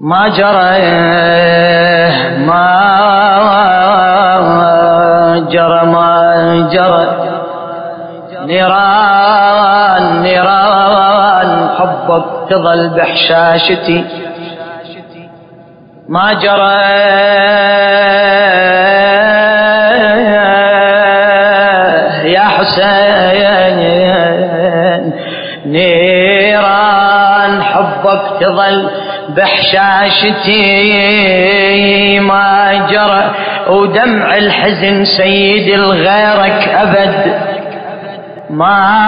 ما جرى ما جرى ما جرى. نيران نيران حبك تظل بحشاشتي ما جرى يا حسين. نيران حبك تظل بحشاشتي ما جرى ودمع الحزن سيد الغيرك أبد. ما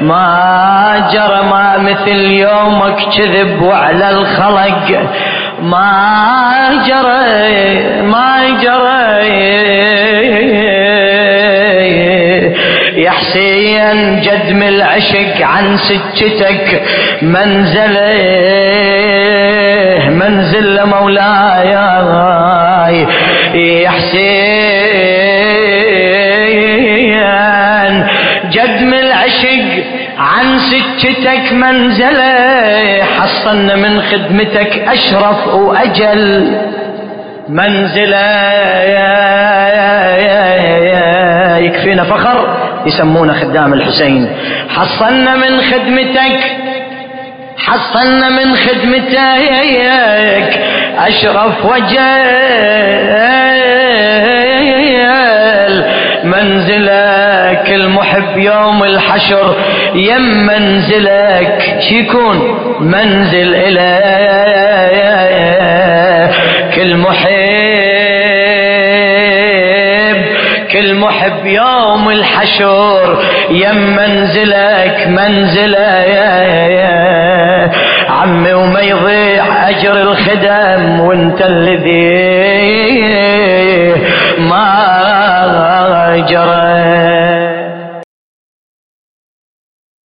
ما جرى ما مثل يومك كذب وعلى الخلق. ما جرى ما جرى يا حسين جدم العشق عن سكتك منزله منزل مولاي. يا حسين جدم العشق عن سكتك منزله حصلنا من خدمتك أشرف وأجل. منزله يسمونه خدام الحسين. حصلنا من خدمتك حصلنا من خدمتك أشرف وجل منزلك المحب يوم الحشر يم منزلك شيكون منزل إليك. كل محب يوم الحشر يم منزلك منزلة عمي وما يضيع أجر الخدم وانت الذي ما جرى